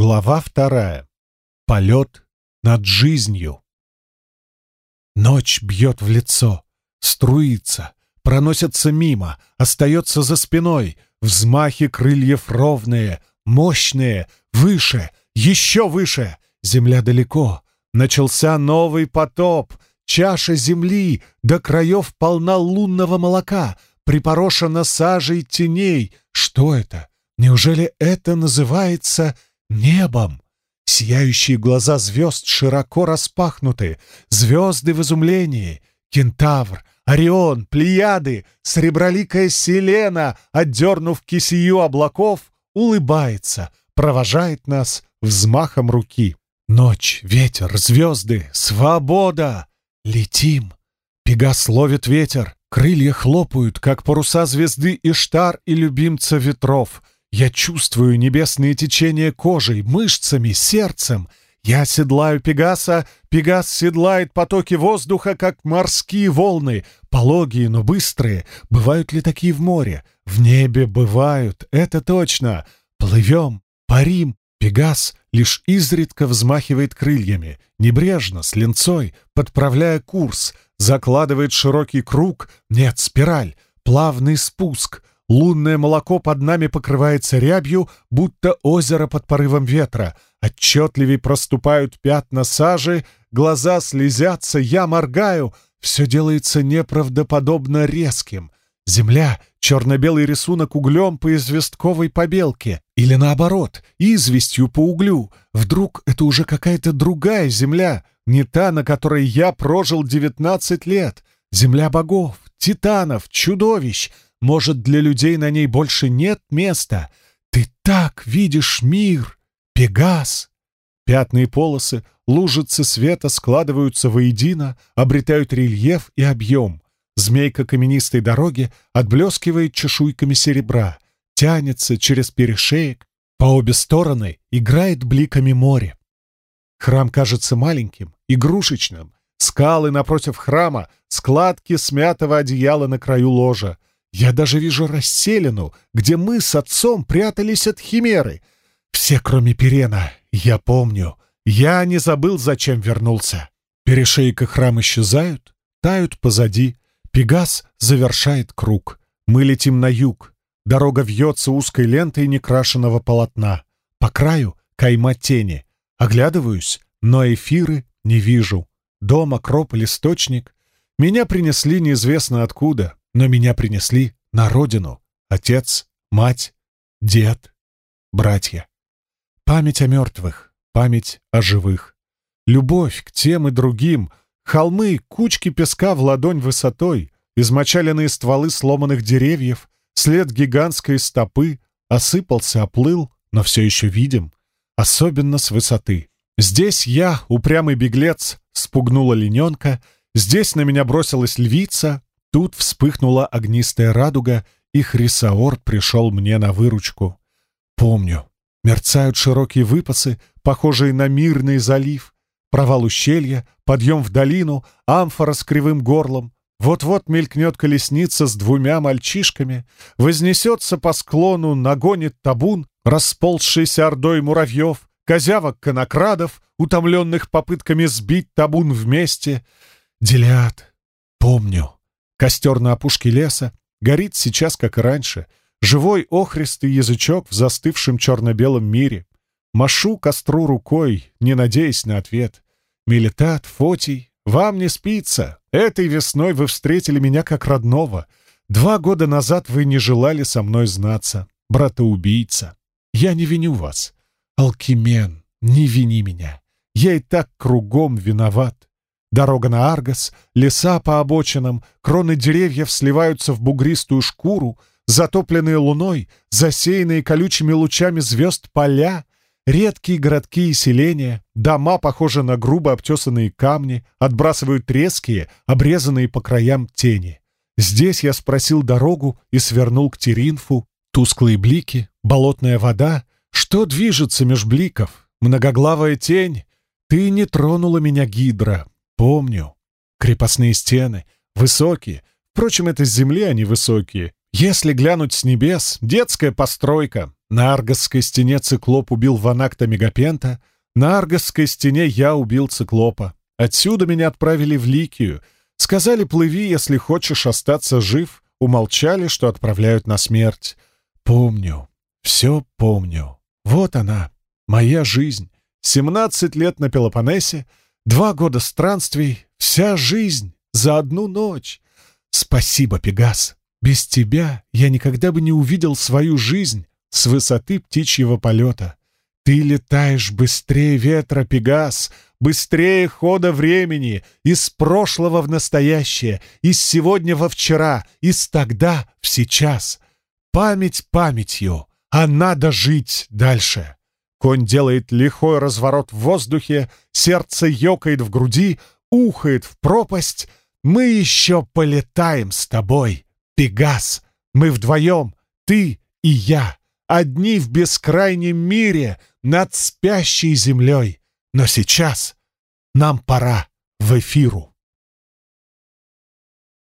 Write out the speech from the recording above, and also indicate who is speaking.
Speaker 1: Глава вторая. Полет над жизнью. Ночь бьет в лицо, струится, проносится мимо, остается за спиной. Взмахи крыльев ровные, мощные, выше, еще выше. Земля далеко. Начался новый потоп. Чаша земли до краев полна лунного молока, припорошена сажей теней. Что это? Неужели это называется небом. Сияющие глаза звезд широко распахнуты, звезды в изумлении, кентавр, Орион, Плеяды, среброликая Селена, отдернув кисию облаков, улыбается, провожает нас взмахом руки. Ночь, ветер, звезды, свобода! Летим! Пегас ловит ветер, крылья хлопают, как паруса звезды Иштар и любимца ветров — я чувствую небесные течения кожей, мышцами, сердцем. Я седлаю Пегаса, Пегас седлает потоки воздуха, как морские волны, пологие, но быстрые. Бывают ли такие в море? В небе бывают, это точно. Плывем, парим. Пегас лишь изредка взмахивает крыльями, небрежно, с ленцой, подправляя курс, закладывает широкий круг, нет, спираль, плавный спуск — Лунное молоко под нами покрывается рябью, будто озеро под порывом ветра. Отчетливей проступают пятна сажи, глаза слезятся, я моргаю. Все делается неправдоподобно резким. Земля — черно-белый рисунок углем по известковой побелке. Или наоборот, известью по углю. Вдруг это уже какая-то другая земля, не та, на которой я прожил девятнадцать лет. Земля богов, титанов, чудовищ — может, для людей на ней больше нет места? Ты так видишь мир, Пегас!» Пятные полосы, лужицы света складываются воедино, обретают рельеф и объем. Змейка каменистой дороги отблескивает чешуйками серебра, тянется через перешеек, по обе стороны играет бликами море. Храм кажется маленьким, игрушечным. Скалы напротив храма, складки смятого одеяла на краю ложа. Я даже вижу расселину, где мы с отцом прятались от химеры. Все, кроме Перена. Я помню. Я не забыл, зачем вернулся. Перешейка храм исчезают, тают позади. Пегас завершает круг. Мы летим на юг. Дорога вьется узкой лентой некрашенного полотна. По краю кайма тени. Оглядываюсь, но эфиры не вижу. Дом, акрополь, источник. Меня принесли неизвестно откуда но меня принесли на родину. Отец, мать, дед, братья. Память о мертвых, память о живых. Любовь к тем и другим. Холмы, кучки песка в ладонь высотой, измочаленные стволы сломанных деревьев, след гигантской стопы, осыпался, оплыл, но все еще видим, особенно с высоты. Здесь я, упрямый беглец, спугнула лененка, здесь на меня бросилась львица, Тут вспыхнула огнистая радуга, и Хрисаор пришел мне на выручку. Помню, мерцают широкие выпасы, похожие на мирный залив, провал ущелья, подъем в долину, амфора с кривым горлом. Вот-вот мелькнет колесница с двумя мальчишками, вознесется по склону, нагонит табун, расползшийся ордой муравьев, козявок конокрадов, утомленных попытками сбить табун вместе. Делят. Помню. Костер на опушке леса горит сейчас, как и раньше. Живой охристый язычок в застывшем черно-белом мире. Машу костру рукой, не надеясь на ответ. Милитат, Фотий, вам не спится. Этой весной вы встретили меня как родного. Два года назад вы не желали со мной знаться. Брата-убийца. Я не виню вас. Алкимен, не вини меня. Я и так кругом виноват. Дорога на Аргос, леса по обочинам, кроны деревьев сливаются в бугристую шкуру, затопленные луной, засеянные колючими лучами звезд поля, редкие городки и селения, дома похожи на грубо обтесанные камни, отбрасывают резкие, обрезанные по краям тени. Здесь я спросил дорогу и свернул к Теринфу. Тусклые блики, болотная вода. Что движется меж бликов? Многоглавая тень? Ты не тронула меня, Гидра, Помню. Крепостные стены. Высокие. Впрочем, это с земли они высокие. Если глянуть с небес, детская постройка. На Аргосской стене циклоп убил Ванакта Мегапента, на Аргосской стене я убил циклопа. Отсюда меня отправили в Ликию. Сказали, плыви, если хочешь остаться жив. Умолчали, что отправляют на смерть. Помню, все помню. Вот она, моя жизнь. Семнадцать лет на Пелопоннесе, два года странствий, вся жизнь за одну ночь. Спасибо, Пегас. Без тебя я никогда бы не увидел свою жизнь с высоты птичьего полета. Ты летаешь быстрее ветра, Пегас, быстрее хода времени, из прошлого в настоящее, из сегодня во вчера, из тогда в сейчас. Память памятью, а надо жить дальше. Конь делает лихой разворот в воздухе, сердце ёкает в груди, ухает в пропасть. Мы еще полетаем с тобой, Пегас. Мы вдвоем, ты и я, одни в бескрайнем мире над спящей землей. Но сейчас нам пора в эфиру.